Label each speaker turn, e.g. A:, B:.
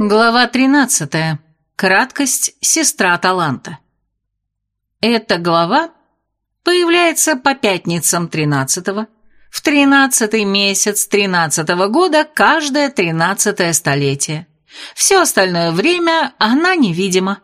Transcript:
A: Глава 13. Краткость сестра таланта. Эта глава появляется по пятницам 13-го, в 13-й месяц 13-го года каждое 13-е столетие. Все остальное время она невидима.